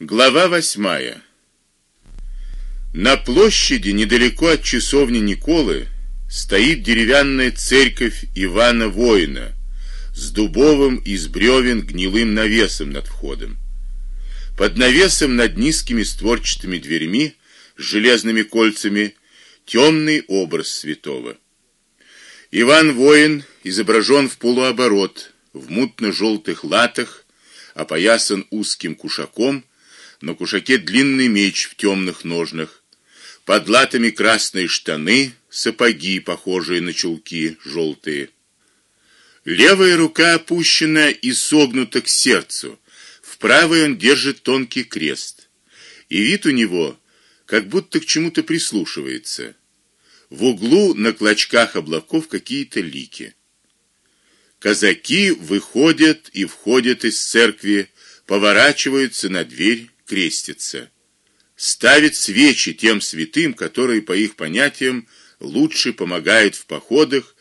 Глава восьмая. На площади недалеко от часовни Николы стоит деревянная церковь Ивана Воина с дубовым из бревен гнилым навесом над входом. Под навесом над низкими створчатыми дверьми с железными кольцами темный образ святого. Иван Воин изображен в полуоборот, в мутно желтых латах, опоясан узким кушаком, на кушаке длинный меч в темных ножнах, под латами красные штаны, сапоги, похожие на чулки, желтые. Левая рука опущена и согнута к сердцу. В правой он держит тонкий крест. И вид у него как будто к чему-то прислушивается. В углу на клочках облаков какие-то лики. Казаки выходят и входят из церкви, поворачиваются на дверь, крестятся. Ставят свечи тем святым, которые по их понятиям лучше помогают в походах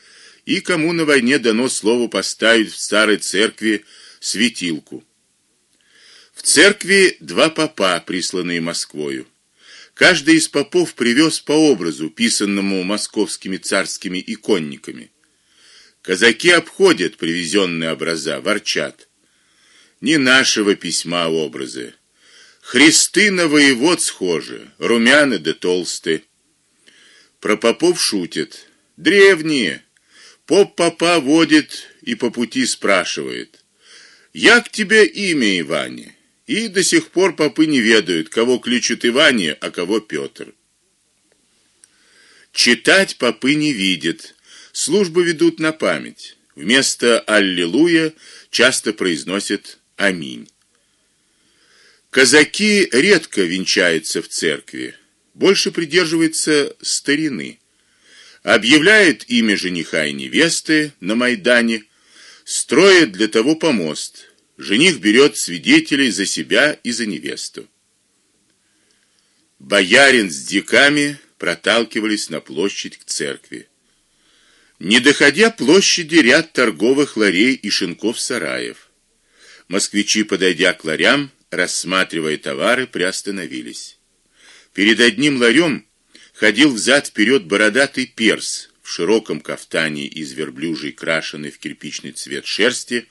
и кому на войне дано слово поставить в старой церкви светилку. В церкви два попа, присланные Москвою. Каждый из попов привез по образу, писанному московскими царскими иконниками. Казаки обходят привезенные образа, ворчат: "Не нашего письма образы. Христы на воевод схожи, румяны да толстые". Про попов шутят: "Древние. Поп попа водит и по пути спрашивает: "Як тебе имя, Иване?" И до сих пор попы не ведают, кого кличут Иване, а кого Петр. Читать попы не видят. Службу ведут на память. Вместо аллилуйя часто произносят аминь. Казаки редко венчаются в церкви, больше придерживаются старины. Объявляют имя жениха и невесты на майдане, строят для того помост жених берет свидетелей за себя и за невесту. Боярин с диками проталкивались на площадь к церкви. Не доходя площади, ряд торговых ларей и шинков-сараев. Москвичи, подойдя к ларям, рассматривая товары, приостановились. Перед одним ларем ходил взад вперед бородатый перс в широком кафтане из верблюжьей крашеной в кирпичный цвет шерсти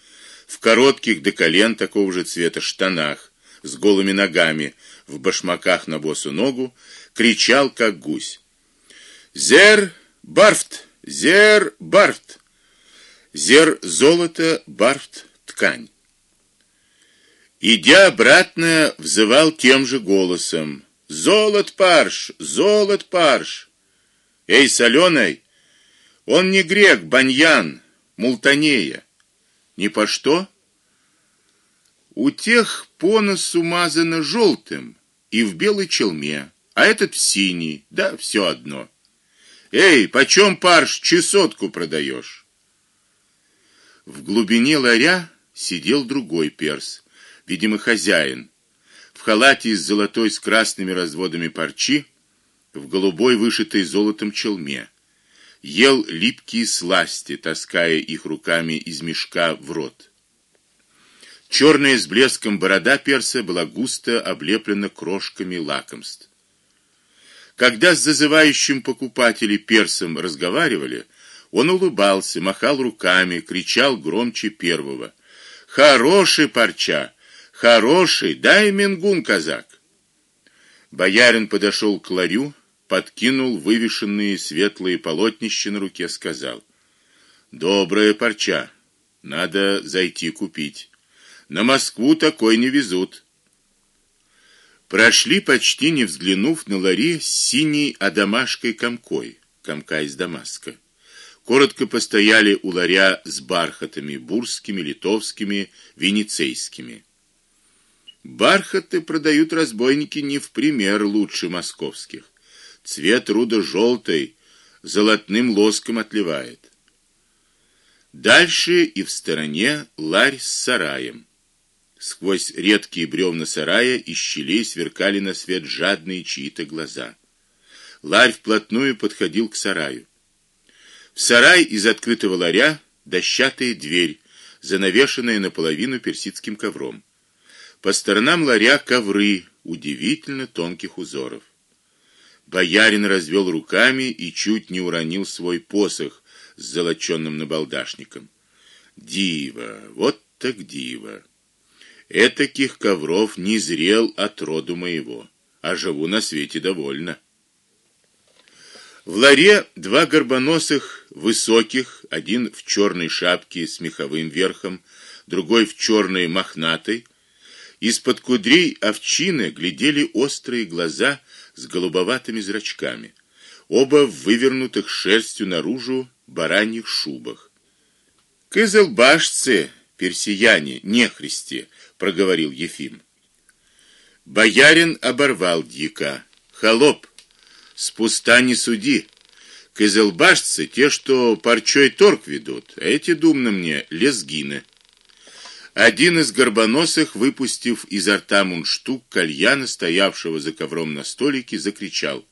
в коротких до колен такого же цвета штанах, с голыми ногами, в башмаках на босу ногу, кричал как гусь: "Зер барфт, зер барфт". Зер золото, барфт ткань. Идя обратно, взывал тем же голосом: "Золот парш, золот парш". Эй, соленой, он не грек, баньян, мултанея. Ни по что? У тех по носу мазано желтым и в белой челме, а этот в синий, да все одно. Эй, почем парш чесотку продаешь? В глубине ларя сидел другой перс, видимо, хозяин, в халате из золотой с красными разводами парчи, в голубой вышитой золотом челме ел липкие сласти, таская их руками из мешка в рот. Черная с блеском борода перса была густо облеплена крошками лакомств. Когда с зазывающим покупателей персом разговаривали, он улыбался, махал руками, кричал громче первого: "Хороший парча, хороший, дай мингун, казак". Боярин подошел к ларю, подкинул вывешенные светлые полотнища на руке, сказал: "Добрая парча. Надо зайти купить. На Москву такой не везут". Прошли почти не взглянув на лари с синей адамашкой комкой, комка из Дамаска. Коротко постояли у ларя с бархатами бурскими, литовскими, венецейскими. Бархаты продают разбойники не в пример лучше московских цвет руда желтый, золотным лоском отливает. Дальше и в стороне ларь с сараем. Сквозь редкие бревна сарая из щелей сверкали на свет жадные чьи-то глаза. Ларь вплотную подходил к сараю. В сарай из открытого ларя дощатая дверь, занавешенная наполовину персидским ковром. По сторонам ларя ковры удивительно тонких узоров. Боярин развел руками и чуть не уронил свой посох с золочёным набалдашником. Диво, вот так диво. Этаких ковров не зрел от роду моего, а живу на свете довольно. В ларе два горбоносых, высоких, один в черной шапке с меховым верхом, другой в черной мохнатой. Из-под кудрей овчины глядели острые глаза с голубоватыми зрачками. Оба в вывернутых шерстью наружу бараньих шубах. Кызылбашцы, персияне, нехристи, проговорил Ефим. Боярин оборвал дьяка. Холоп, с пуста не суди. Кызылбашцы те, что парчой торг ведут, а эти думно мне лезгины. Один из горбоносых, выпустив изо рта мундштук кальяна, стоявшего за ковром на столике, закричал: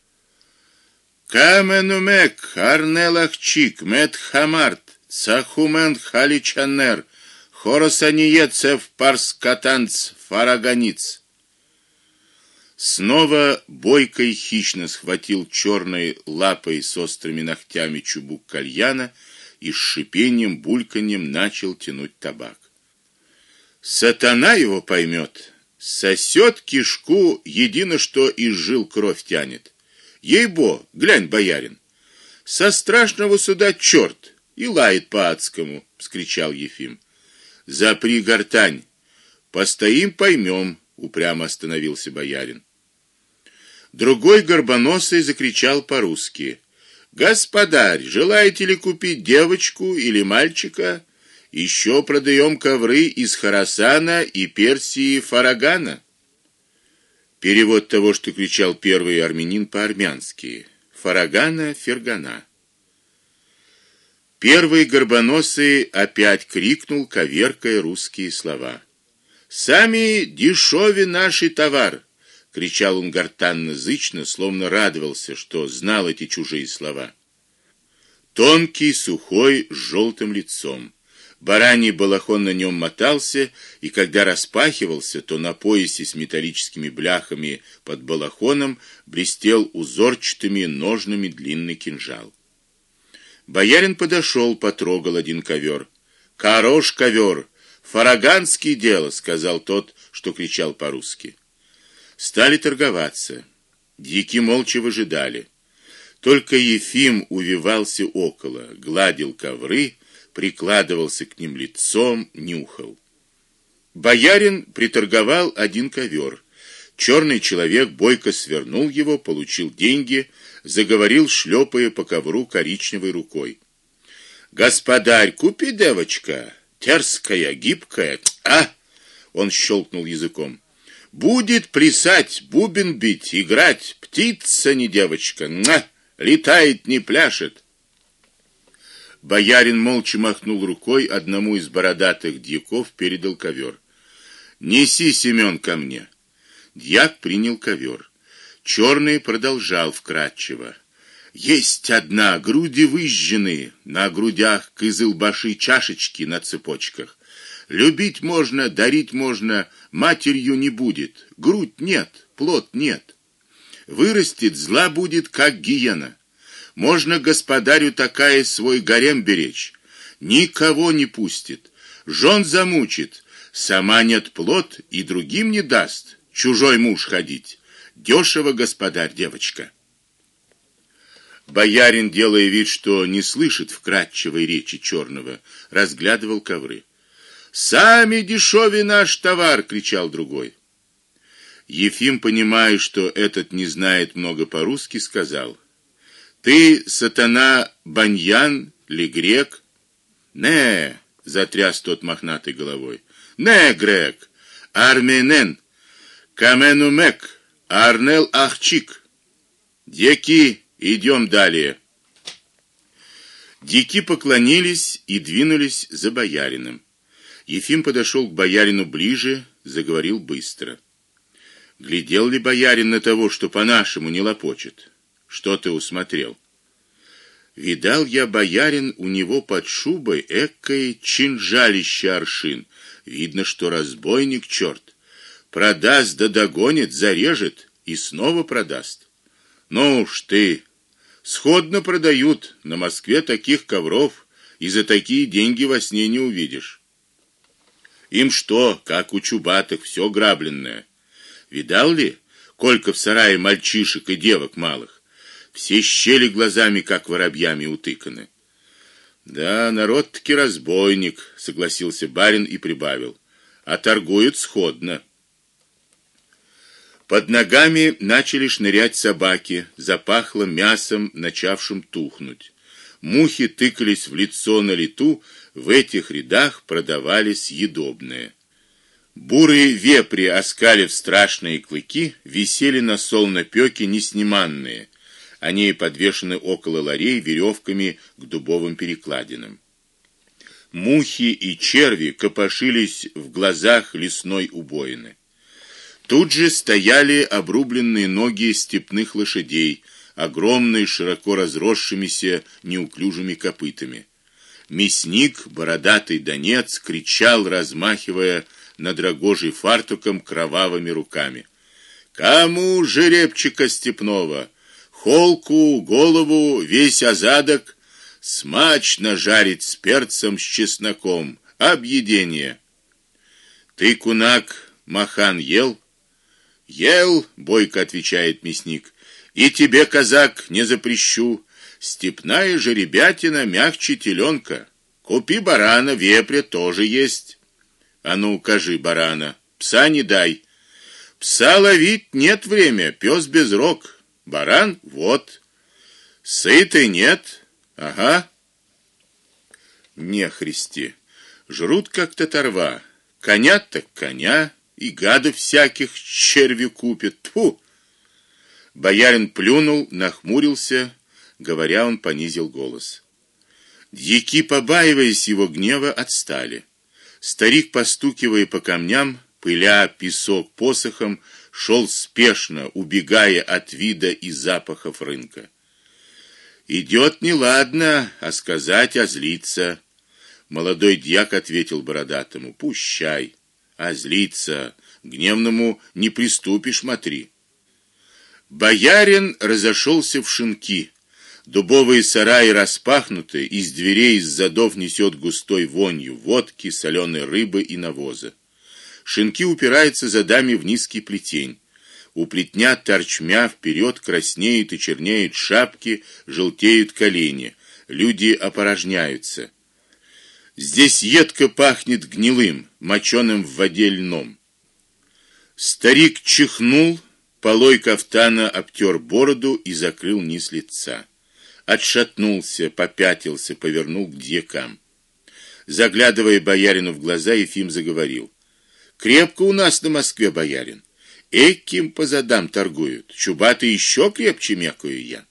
Каменумек, Арнелахчик, Метхамарт, Сахумен Халичанер, Хоросаниецев Парскатанц, Фараганиц. Снова бойко и хищно схватил черной лапой с острыми ногтями чубук кальяна и с шипением, бульканьем начал тянуть табак. Сатана его поймет, сосет кишку, едино что из жил кровь тянет. Ей-бо, глянь, боярин. Со страшного суда черт и лает по-адскому, вскричал Ефим. Запри гортань. Постоим, поймем, упрямо остановился боярин. Другой горбоносый закричал по-русски: "Господарь, желаете ли купить девочку или мальчика?" Еще продаем ковры из Харасана и Персии Фарагана. Перевод того, что кричал первый армянин по-армянски. Фарагана Фергана. Первый горбоносый опять крикнул, коверкая русские слова. Сами дешеве наши товар, кричал он гортанно-зычно, словно радовался, что знал эти чужие слова. Тонкий, сухой, с желтым лицом. Бараний балахон на нем мотался, и когда распахивался, то на поясе с металлическими бляхами под балахоном блестел узорчатыми ножнами длинный кинжал. Боярин подошел, потрогал один ковер. "Хорош ковер, фараганский дело", сказал тот, что кричал по-русски. Стали торговаться. Дики молча выжидали. Только Ефим увивался около, гладил ковры прикладывался к ним лицом, нюхал. Боярин приторговал один ковер. Черный человек бойко свернул его, получил деньги, заговорил, шлепая по ковру коричневой рукой. Господарь, купи девочка, терская, гибкая. А! Он щелкнул языком. Будет плясать, бубен бить, играть, птица не девочка. На, летает, не пляшет. Боярин молча махнул рукой, одному из бородатых дьяков передал ковер. Неси, Семен, ко мне. Дьяк принял ковер. Черный продолжал вкратчиво: Есть одна, груди выжжены, на грудях кызылбаши чашечки на цепочках. Любить можно, дарить можно, матерью не будет. Грудь нет, плод нет. Вырастет, зла будет, как гиена. Можно господарю такая свой гарем беречь. Никого не пустит, жен замучит, сама нет плод и другим не даст. Чужой муж ходить. Дешево, господарь, девочка. Боярин, делая вид, что не слышит вкрадчивой речи черного, разглядывал ковры. Сами дешевый наш товар, кричал другой. Ефим, понимая, что этот не знает много по-русски, сказал: ты, сатана, баньян ли грек? Не, затряс тот мохнатой головой. Не, грек, арменен, каменумек, арнел ахчик. Деки, идем далее. Дики поклонились и двинулись за боярином. Ефим подошел к боярину ближе, заговорил быстро. Глядел ли боярин на того, что по-нашему не лопочет? Что ты усмотрел? Видал я боярин у него под шубой экое чинжалище аршин. Видно, что разбойник черт. продаст да догонит, зарежет и снова продаст. Ну уж ты, сходно продают, на Москве таких ковров и за такие деньги во сне не увидишь. Им что, как у чубатых, все грабленное. Видал ли, сколько в сарае мальчишек и девок малых? Все щели глазами как воробьями утыканы. Да, народ-таки разбойник, согласился барин и прибавил: а торгуют сходно. Под ногами начали шнырять собаки, запахло мясом, начавшим тухнуть. Мухи тыкались в лицо на лету, в этих рядах продавались съедобные. Бурые вепри, оскалив страшные клыки, висели на солнопёке несниманные. Они подвешены около ларей веревками к дубовым перекладинам. Мухи и черви копошились в глазах лесной убоины. Тут же стояли обрубленные ноги степных лошадей, огромные, широко разросшимися неуклюжими копытами. Мясник, бородатый донец, кричал, размахивая над рогожей фартуком кровавыми руками: "Кому жеребчика степного, холку, голову, весь озадок смачно жарить с перцем с чесноком, объедение. Ты кунак махан ел?" Ел, бойко отвечает мясник. И тебе, казак, не запрещу. Степная же ребятина мягче теленка. Купи барана, вепря тоже есть. А ну, кажи барана. Пса не дай. Пса ловить нет время, пес без рог. Баран вот. Сытый нет. Ага. Не христи. Жрут как татарва. Коня так коня и гадов всяких черви купит. Тьфу. Боярин плюнул, нахмурился, говоря, он понизил голос. Дьяки, побаиваясь его гнева, отстали. Старик, постукивая по камням, пыля песок посохом, шел спешно, убегая от вида и запахов рынка. Идет неладно, а сказать а злиться. Молодой дьяк ответил бородатому: "Пущай" а злиться гневному не приступишь, смотри. Боярин разошелся в шинки. Дубовые сараи распахнуты, из дверей из задов несет густой вонью водки, соленой рыбы и навоза. Шинки упираются задами в низкий плетень. У плетня торчмя вперед краснеют и чернеют шапки, желтеют колени. Люди опорожняются. Здесь едко пахнет гнилым, моченым в воде льном. Старик чихнул, полой кафтана обтер бороду и закрыл низ лица. Отшатнулся, попятился, повернул к дьякам. Заглядывая боярину в глаза, Ефим заговорил: "Крепко у нас на Москве, боярин. Эким по задам торгуют. Чубаты еще крепче мекаю я".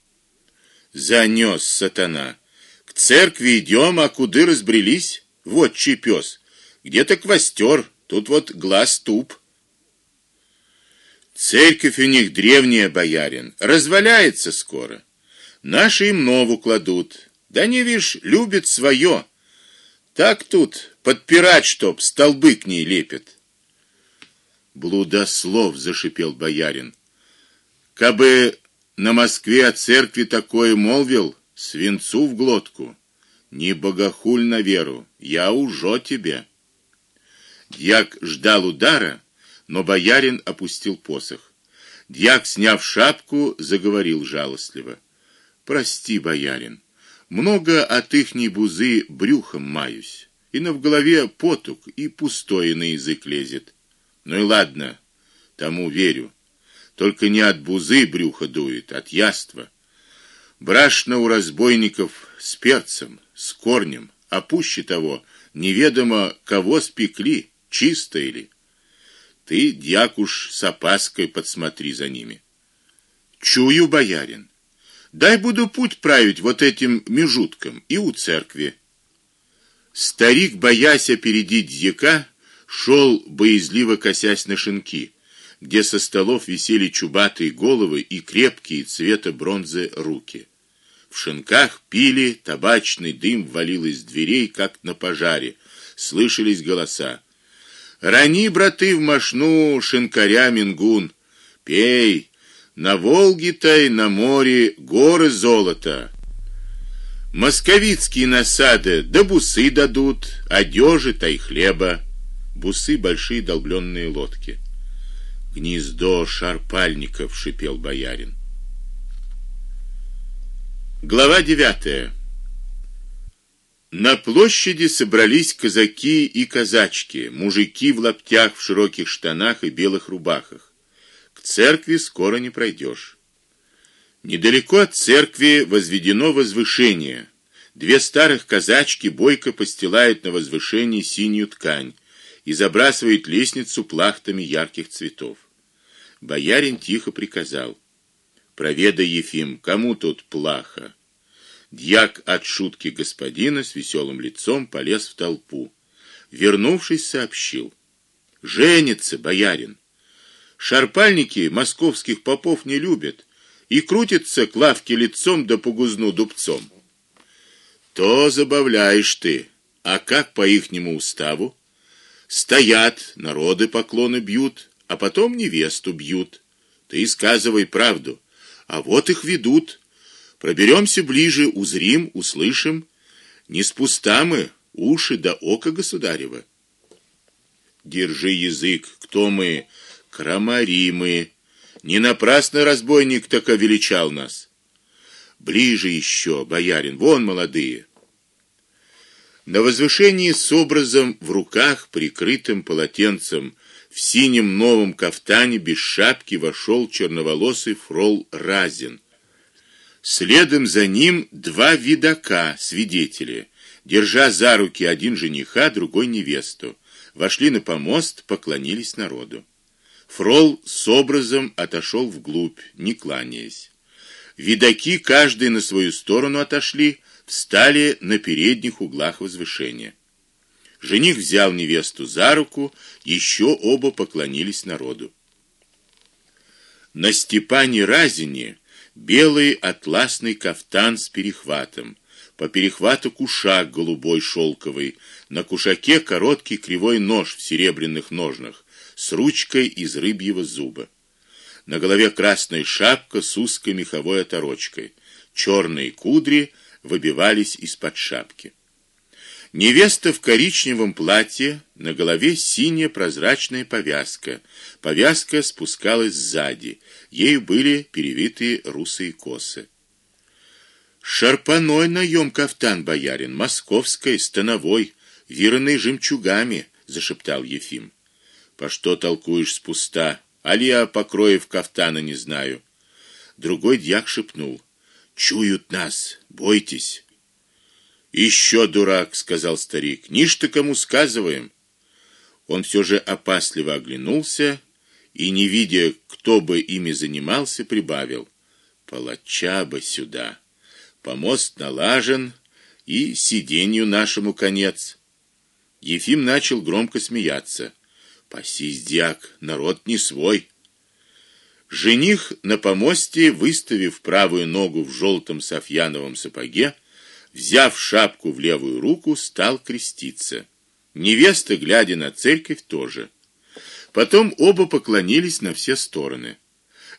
Занёс сатана. К церкви идем, а куды разбрелись? Вот чей пес. Где-то квастер, тут вот глаз туп. Церковь у них древняя, боярин, разваляется скоро. Наши им нову кладут. Да не вишь, любят свое. Так тут подпирать чтоб, столбы к ней лепят. Блудослов зашипел боярин. Кабы на Москве о церкви такое молвил, свинцу в глотку. Не богохуль на веру, я ужо тебе. Дьяк ждал удара, но боярин опустил посох. Дьяк, сняв шапку, заговорил жалостливо: "Прости, боярин, много от ихней бузы брюхом маюсь, и на в голове потуг и пустое на язык лезет. Ну и ладно, тому верю. Только не от бузы брюхо дует, от яства. Брашно у разбойников с перцем, с корнем, а пуще того, неведомо кого спекли, чисто или. Ты, дьякуш, с опаской подсмотри за ними. Чую, боярин. Дай буду путь править вот этим межуткам и у церкви. Старик, боясь опередить дьяка, шел боязливо косясь на шинки, где со столов висели чубатые головы и крепкие цвета бронзы руки. В шинках пили, табачный дым валил из дверей, как на пожаре. Слышались голоса. Рани, браты, в машну шинкаря мингун. Пей, на Волге-то на море горы золота. Московицкие насады да бусы дадут, одежи-то и хлеба. Бусы большие долбленные лодки. Гнездо шарпальников, шипел боярин. Глава девятая. На площади собрались казаки и казачки, мужики в лаптях, в широких штанах и белых рубахах. К церкви скоро не пройдешь. Недалеко от церкви возведено возвышение. Две старых казачки бойко постилают на возвышении синюю ткань и забрасывают лестницу плахтами ярких цветов. Боярин тихо приказал: "Проведай, Ефим, кому тут плаха?" Дьяк от шутки господина с веселым лицом полез в толпу. Вернувшись, сообщил: "Женится боярин. Шарпальники московских попов не любят и крутятся к лавке лицом да по гузну дубцом. То забавляешь ты. А как по ихнему уставу? Стоят, народы поклоны бьют, а потом невесту бьют. Ты сказывай правду. А вот их ведут Проберемся ближе, узрим, услышим. Не с пуста мы, уши до ока государева. Держи язык, кто мы? Крамари мы. Не напрасно разбойник так величал нас. Ближе еще, боярин, вон молодые. На возвышении с образом в руках, прикрытым полотенцем, в синем новом кафтане без шапки вошел черноволосый фрол Разин Следом за ним два видака, свидетели, держа за руки один жениха, другой невесту, вошли на помост, поклонились народу. Фрол с образом отошел вглубь, не кланяясь. Видаки каждый на свою сторону отошли, встали на передних углах возвышения. Жених взял невесту за руку, еще оба поклонились народу. На Степане Разине белый атласный кафтан с перехватом, по перехвату кушак голубой шелковый, на кушаке короткий кривой нож в серебряных ножнах с ручкой из рыбьего зуба. На голове красная шапка с узкой меховой оторочкой. черные кудри выбивались из-под шапки. Невеста в коричневом платье, на голове синяя прозрачная повязка. Повязка спускалась сзади, ею были перевиты русые косы. Шарпаной наем кафтан боярин, московской, становой, вирный жемчугами, зашептал Ефим. По что толкуешь с пуста? Али я покроев кафтана не знаю. Другой дьяк шепнул: "Чуют нас, бойтесь". Еще дурак, сказал старик. Ничто кому сказываем. Он все же опасливо оглянулся и, не видя, кто бы ими занимался, прибавил: "Палача бы сюда. Помост налажен, и сиденью нашему конец". Ефим начал громко смеяться. Пасись, народ не свой. Жених на помосте, выставив правую ногу в желтом софьяновом сапоге, взяв шапку в левую руку, стал креститься. Невеста, глядя на церковь, тоже. Потом оба поклонились на все стороны.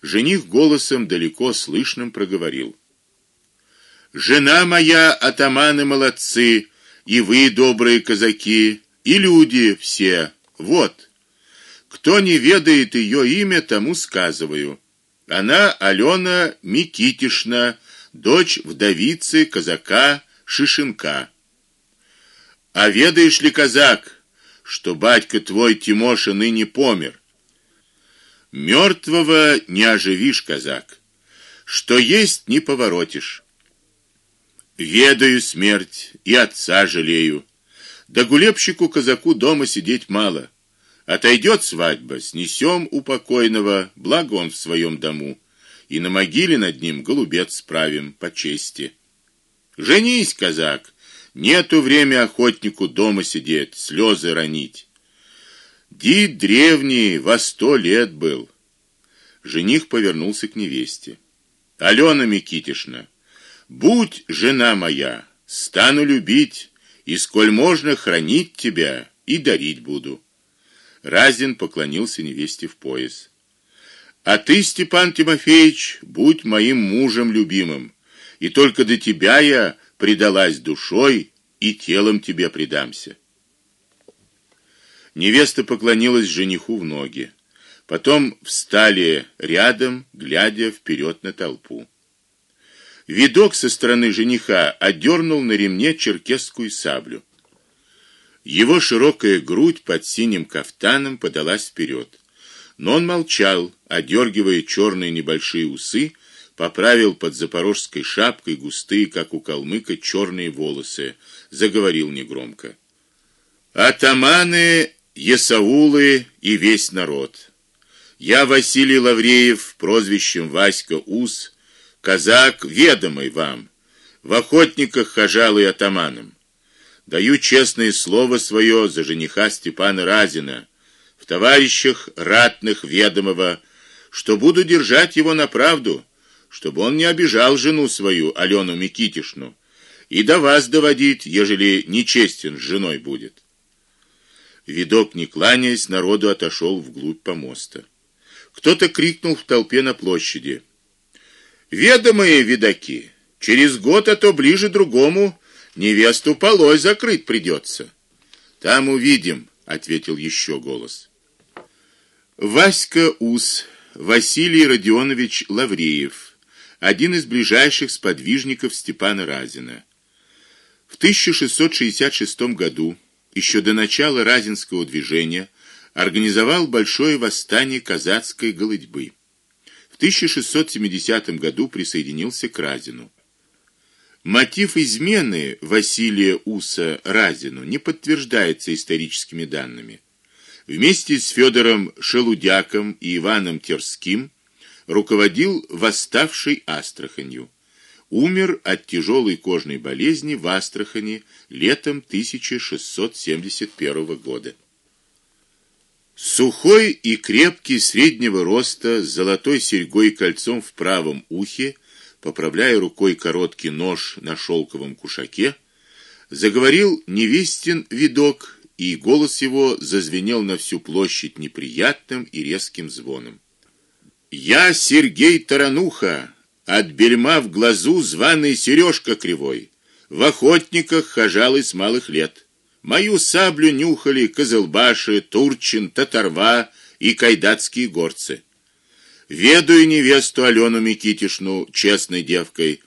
Жених голосом далеко слышным проговорил: Жена моя, атаманы молодцы, и вы добрые казаки, и люди все. Вот. Кто не ведает ее имя, тому сказываю. Она Алена Микитишна, дочь вдовицы казака Шишинка. А ведаешь ли, казак, что батька твой Тимоша ныне помер? Мертвого не оживишь, казак. Что есть не поворотишь. Ведаю смерть и отца жалею. Да гулебщику казаку дома сидеть мало. Отойдет свадьба, снесем у покойного, благо в своем дому и на могиле над ним голубец справим по чести. Женись, казак. Нету время охотнику дома сидеть, слезы ронить. Дид древний во сто лет был. Жених повернулся к невесте. Алена Микитишна, будь жена моя, стану любить и сколь можно хранить тебя и дарить буду. Разин поклонился невесте в пояс. А ты, Степан Тимофеевич, будь моим мужем любимым, и только до тебя я предалась душой и телом тебе предамся. Невеста поклонилась жениху в ноги. Потом встали рядом, глядя вперед на толпу. Видок со стороны жениха отдернул на ремне черкесскую саблю. Его широкая грудь под синим кафтаном подалась вперед. Но он молчал, одергивая черные небольшие усы, поправил под запорожской шапкой густые, как у калмыка, черные волосы, заговорил негромко. Атаманы, есаулы и весь народ. Я Василий Лавреев, прозвищем Васька Ус, казак ведомый вам, в охотниках хожал и атаманом. Даю честное слово свое за жениха Степана Разина, в товарищах ратных ведомого, что буду держать его на правду, чтобы он не обижал жену свою, Алену Микитишну, и до вас доводить, ежели нечестен с женой будет. Видок, не кланяясь, народу отошел вглубь помоста. Кто-то крикнул в толпе на площади: "Ведомые видаки, через год, а то ближе другому невесту полой закрыть придется. Там увидим, ответил еще голос. Васька Ус, Василий Родионович Лавреев, один из ближайших сподвижников Степана Разина. В 1666 году, еще до начала Разинского движения, организовал большое восстание казацкой голодьбы. В 1670 году присоединился к Разину. Мотив измены Василия Уса Разину не подтверждается историческими данными. Вместе с Федором Шелудяком и Иваном Терским руководил восставшей Астраханью. Умер от тяжелой кожной болезни в Астрахани летом 1671 года. Сухой и крепкий среднего роста с золотой серьгой и кольцом в правом ухе поправляя рукой короткий нож на шелковом кушаке, заговорил невестин видок, и голос его зазвенел на всю площадь неприятным и резким звоном. Я Сергей Тарануха, от бельма в глазу званый Сережка кривой, в охотниках хожал с малых лет. Мою саблю нюхали козылбаши, турчин, татарва и кайдатские горцы. Ведаю невесту Алену Микитишну честной девкой.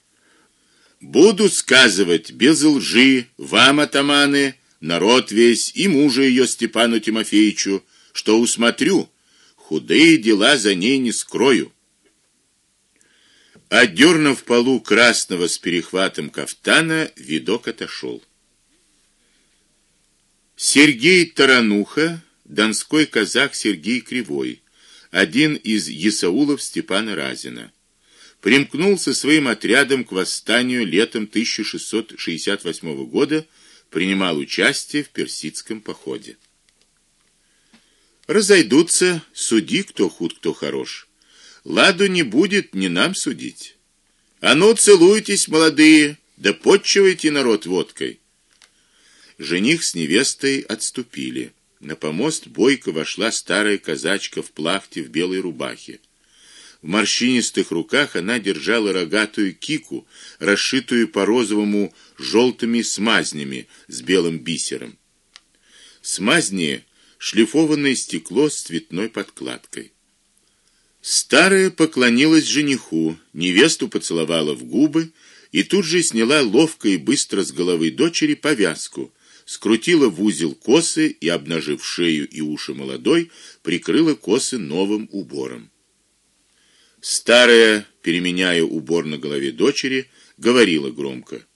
Буду сказывать без лжи вам атаманы, народ весь и мужа ее Степану Тимофеевичу, что усмотрю, худые дела за ней не скрою. Отдернув полу красного с перехватом кафтана, видок отошел. Сергей Тарануха, донской казак Сергей Кривой один из есаулов Степана Разина. Примкнул со своим отрядом к восстанию летом 1668 года, принимал участие в персидском походе. Разойдутся, суди кто худ, кто хорош. Ладу не будет, не нам судить. А ну целуйтесь, молодые, да подчивайте народ водкой. Жених с невестой отступили. На помост бойко вошла старая казачка в плахте в белой рубахе. В морщинистых руках она держала рогатую кику, расшитую по розовому желтыми смазнями с белым бисером. Смазни шлифованное стекло с цветной подкладкой. Старая поклонилась жениху, невесту поцеловала в губы и тут же сняла ловко и быстро с головы дочери повязку скрутила в узел косы и, обнажив шею и уши молодой, прикрыла косы новым убором. Старая, переменяя убор на голове дочери, говорила громко: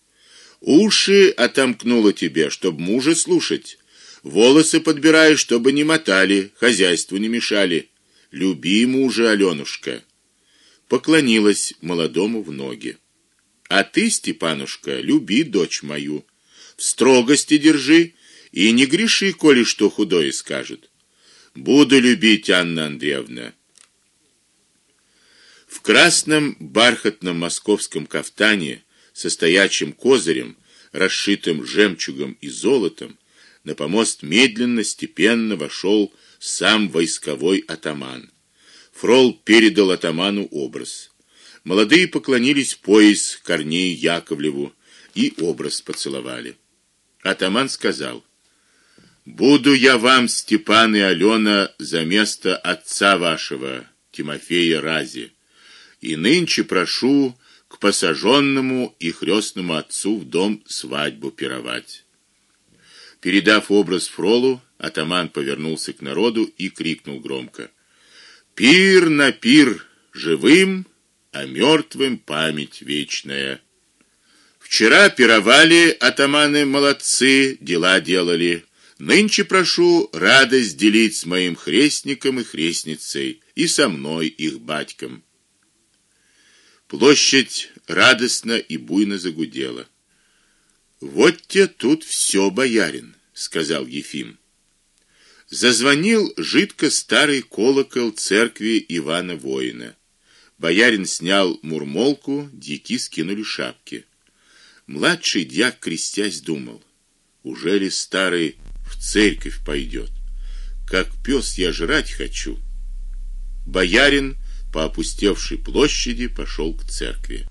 "Уши отомкнула тебе, чтоб мужа слушать. Волосы подбираешь, чтобы не мотали, хозяйству не мешали. Люби мужа, Алёнушка". Поклонилась молодому в ноги. А ты, Степанушка, люби дочь мою в строгости держи и не греши, коли что худое скажет. Буду любить, Анна Андреевна. В красном бархатном московском кафтане со стоячим козырем, расшитым жемчугом и золотом, на помост медленно, степенно вошел сам войсковой атаман. Фрол передал атаману образ. Молодые поклонились пояс Корнею Яковлеву и образ поцеловали. Атаман сказал: "Буду я вам, Степан и Алена, за место отца вашего, Тимофея Рази, и нынче прошу к посаженному и хрестному отцу в дом свадьбу пировать". Передав образ Фролу, атаман повернулся к народу и крикнул громко: "Пир на пир живым, а мертвым память вечная". Вчера пировали атаманы молодцы, дела делали. Нынче прошу радость делить с моим хрестником и хрестницей, и со мной их батьком. Площадь радостно и буйно загудела. Вот те тут все, боярин, сказал Ефим. Зазвонил жидко старый колокол церкви Ивана Воина. Боярин снял мурмолку, дьяки скинули шапки. Младший дьяк, крестясь, думал: уже ли старый в церковь пойдет? Как пес я жрать хочу. Боярин по опустевшей площади пошел к церкви.